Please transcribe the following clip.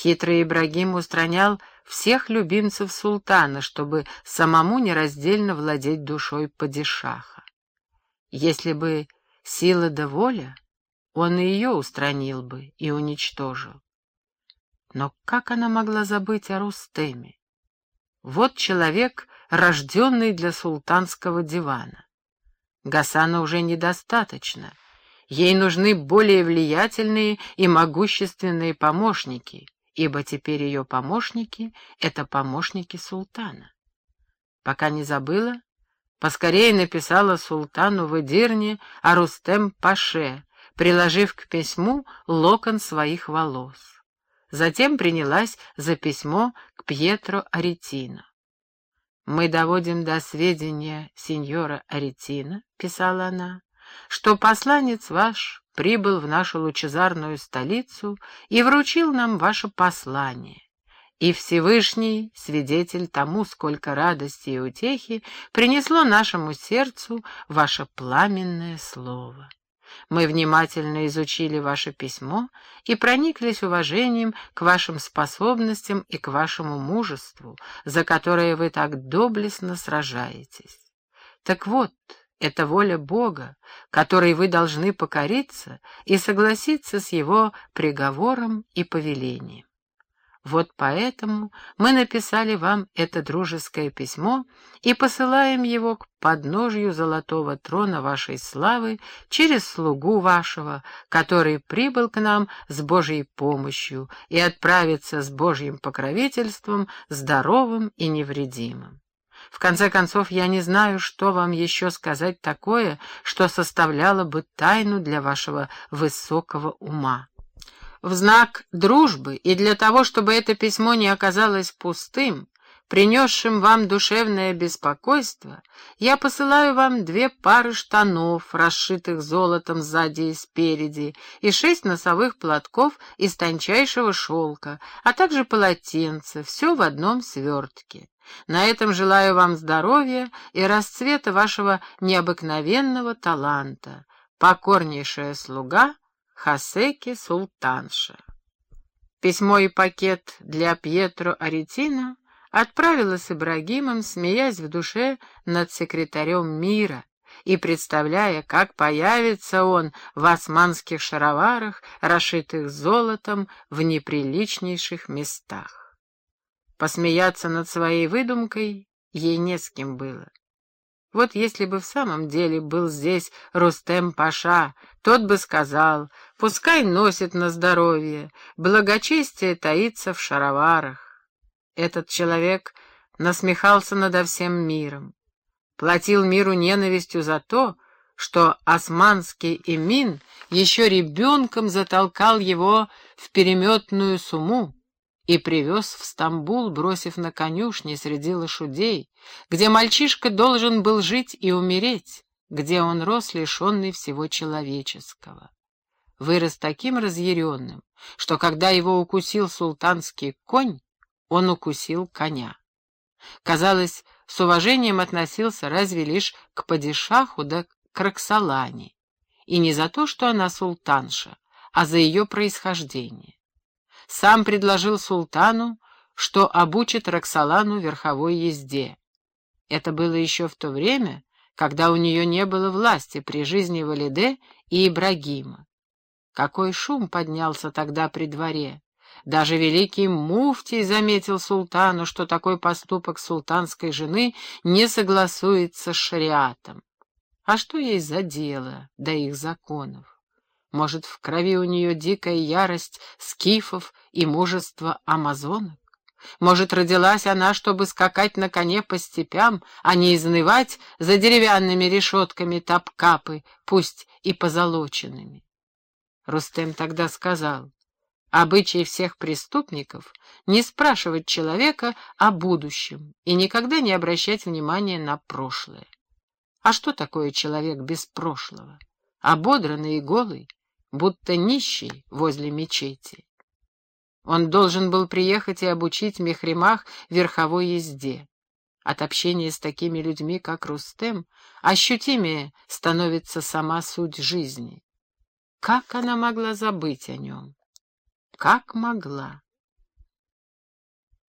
Хитрый Ибрагим устранял всех любимцев султана, чтобы самому нераздельно владеть душой падишаха. Если бы сила да воля, он и ее устранил бы и уничтожил. Но как она могла забыть о Рустеме? Вот человек, рожденный для султанского дивана. Гасана уже недостаточно. Ей нужны более влиятельные и могущественные помощники, ибо теперь ее помощники — это помощники султана. Пока не забыла, поскорее написала султану в Эдирне о Рустем-Паше, приложив к письму локон своих волос. Затем принялась за письмо к Пьетро Аретино. «Мы доводим до сведения сеньора Аретино», — писала она, — «что посланец ваш прибыл в нашу лучезарную столицу и вручил нам ваше послание. И Всевышний, свидетель тому, сколько радости и утехи, принесло нашему сердцу ваше пламенное слово». Мы внимательно изучили ваше письмо и прониклись уважением к вашим способностям и к вашему мужеству, за которое вы так доблестно сражаетесь. Так вот, это воля Бога, которой вы должны покориться и согласиться с Его приговором и повелением. Вот поэтому мы написали вам это дружеское письмо и посылаем его к подножью золотого трона вашей славы через слугу вашего, который прибыл к нам с Божьей помощью и отправится с Божьим покровительством здоровым и невредимым. В конце концов, я не знаю, что вам еще сказать такое, что составляло бы тайну для вашего высокого ума. В знак дружбы и для того, чтобы это письмо не оказалось пустым, принесшим вам душевное беспокойство, я посылаю вам две пары штанов, расшитых золотом сзади и спереди, и шесть носовых платков из тончайшего шелка, а также полотенце, все в одном свертке. На этом желаю вам здоровья и расцвета вашего необыкновенного таланта. Покорнейшая слуга — Хасеки Султанша. Письмо и пакет для Пьетро Аретино отправила с Ибрагимом, смеясь в душе над секретарем мира и представляя, как появится он в османских шароварах, расшитых золотом в неприличнейших местах. Посмеяться над своей выдумкой ей не с кем было. Вот если бы в самом деле был здесь Рустем Паша, тот бы сказал, пускай носит на здоровье, благочестие таится в шароварах. Этот человек насмехался надо всем миром, платил миру ненавистью за то, что османский эмин еще ребенком затолкал его в переметную сумму, и привез в Стамбул, бросив на конюшни среди лошадей, где мальчишка должен был жить и умереть, где он рос, лишенный всего человеческого. Вырос таким разъяренным, что когда его укусил султанский конь, он укусил коня. Казалось, с уважением относился разве лишь к падишаху да к Роксолане, и не за то, что она султанша, а за ее происхождение сам предложил султану, что обучит Роксолану верховой езде. Это было еще в то время, когда у нее не было власти при жизни Валиде и Ибрагима. Какой шум поднялся тогда при дворе! Даже великий муфтий заметил султану, что такой поступок султанской жены не согласуется с шариатом. А что ей за дело до их законов? Может, в крови у нее дикая ярость скифов и мужество амазонок? Может, родилась она, чтобы скакать на коне по степям, а не изнывать за деревянными решетками топкапы, пусть и позолоченными? Рустем тогда сказал, обычай всех преступников — не спрашивать человека о будущем и никогда не обращать внимания на прошлое. А что такое человек без прошлого? Ободранный и голый? будто нищий возле мечети. Он должен был приехать и обучить Мехримах верховой езде. От общения с такими людьми, как Рустем, ощутимее становится сама суть жизни. Как она могла забыть о нем? Как могла?